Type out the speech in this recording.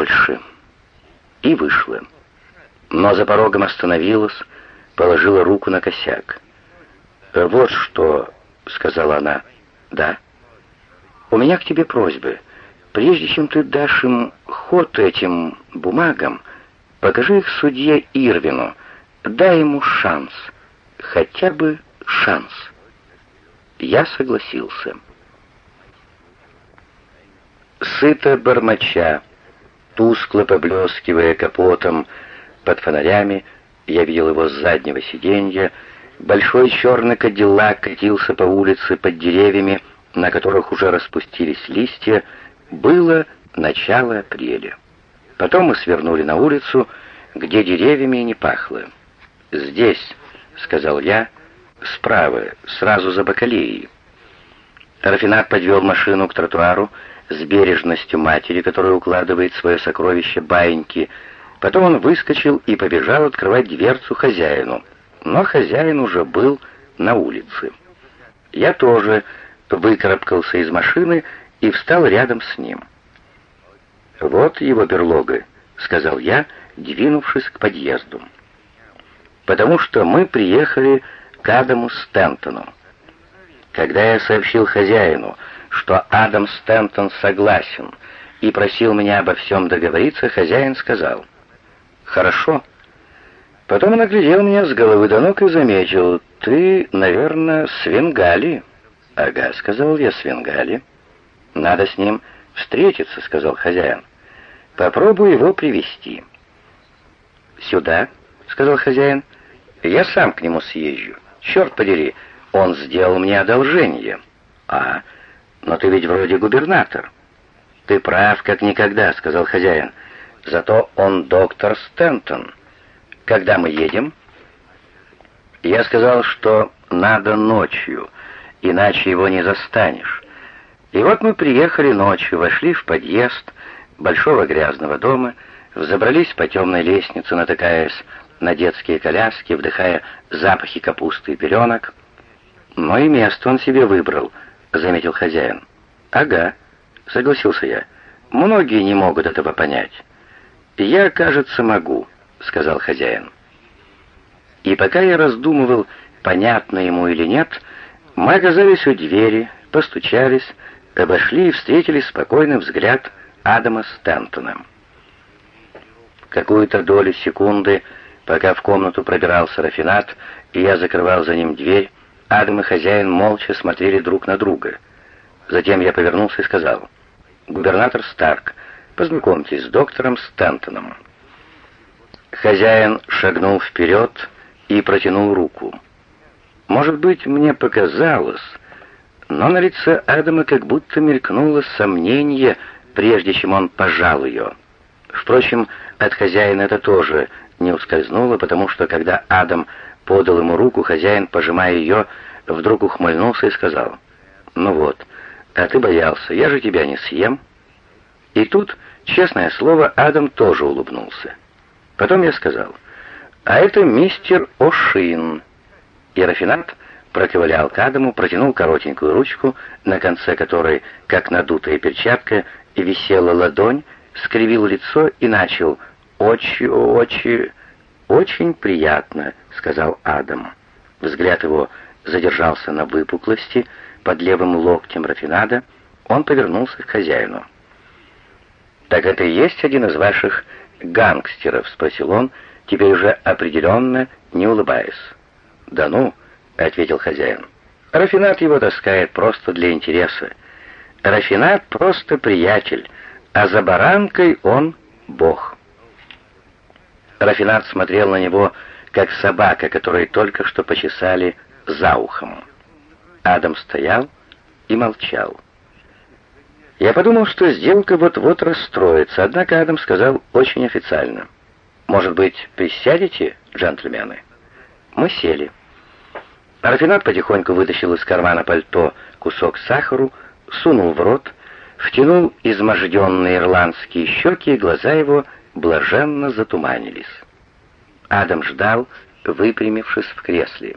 больше». И вышла. Но за порогом остановилась, положила руку на косяк. «Вот что», — сказала она. «Да». «У меня к тебе просьба. Прежде чем ты дашь им ход этим бумагам, покажи их судье Ирвину, дай ему шанс, хотя бы шанс». Я согласился. Сыто бормоча, тускло поблескивая капотом под фонарями, я видел его с заднего сиденья, большой черный кадиллак катился по улице под деревьями, на которых уже распустились листья, было начало апреля. Потом мы свернули на улицу, где деревьями не пахло. «Здесь», — сказал я, — «справа, сразу за бакалеей». Рафинат подвел машину к тротуару с бережностью матери, которая укладывает свое сокровище баиньки. Потом он выскочил и побежал открывать дверцу хозяину. Но хозяин уже был на улице. Я тоже выкарабкался из машины и встал рядом с ним. «Вот его берлога», — сказал я, двинувшись к подъезду. «Потому что мы приехали к Адаму Стентону. Когда я сообщил хозяину, что Адам Стентон согласен и просил меня обо всем договориться, хозяин сказал «Хорошо». Потом он оглядел меня с головы до ног и заметил «Ты, наверное, с Венгали». «Ага», — сказал я, — «с Венгали». «Надо с ним встретиться», — сказал хозяин. «Попробуй его привести «Сюда», — сказал хозяин. «Я сам к нему съезжу. Черт подери, он сделал мне одолжение». «А, но ты ведь вроде губернатор». «Ты прав, как никогда», — сказал хозяин. «Зато он доктор Стентон. Когда мы едем?» Я сказал, что надо ночью, иначе его не застанешь. И вот мы приехали ночью, вошли в подъезд большого грязного дома, взобрались по темной лестнице, натыкаясь на детские коляски, вдыхая запахи капусты и пеленок. Но и место он себе выбрал, заметил хозяин. Ага, согласился я. Многие не могут этого понять. Я, кажется, могу, сказал хозяин. И пока я раздумывал, понятно ему или нет, мы оказались у двери, постучались, обошли и встретили спокойный взгляд Адама Стентона. Какую-то долю секунды, пока в комнату пробирался Рафинат, и я закрывал за ним дверь, Адам и хозяин молча смотрели друг на друга. Затем я повернулся и сказал, «Губернатор Старк, познакомьтесь с доктором Стентоном». Хозяин шагнул вперед и протянул руку. Может быть, мне показалось, но на лице Адама как будто мелькнуло сомнение, прежде чем он пожал ее. Впрочем, от хозяина это тоже не ускользнуло, потому что когда Адам подал ему руку, хозяин, пожимая ее, вдруг ухмыльнулся и сказал, «Ну вот, а ты боялся, я же тебя не съем». И тут, честное слово, Адам тоже улыбнулся. Потом я сказал, «А это мистер О'Шин». И Рафинат проковылял к Адаму, протянул коротенькую ручку, на конце которой, как надутая перчатка, висела ладонь, скривил лицо и начал «Очень, очень, очень приятно», — сказал Адам. Взгляд его задержался на выпуклости под левым локтем Рафинада, он повернулся к хозяину. «Так это и есть один из ваших гангстеров?» — спросил он, теперь уже определенно не улыбаясь. «Да ну», — ответил хозяин. «Рафинат его таскает просто для интереса. Рафинат просто приятель, а за баранкой он бог». Рафинат смотрел на него, как собака, которой только что почесали за ухом. Адам стоял и молчал. Я подумал, что сделка вот-вот расстроится, однако Адам сказал очень официально. «Может быть, присядете, джентльмены?» Мы сели. Рафинат потихоньку вытащил из кармана пальто кусок сахару, сунул в рот, втянул изможденные ирландские щеки, и глаза его блаженно затуманились. Адам ждал, выпрямившись в кресле.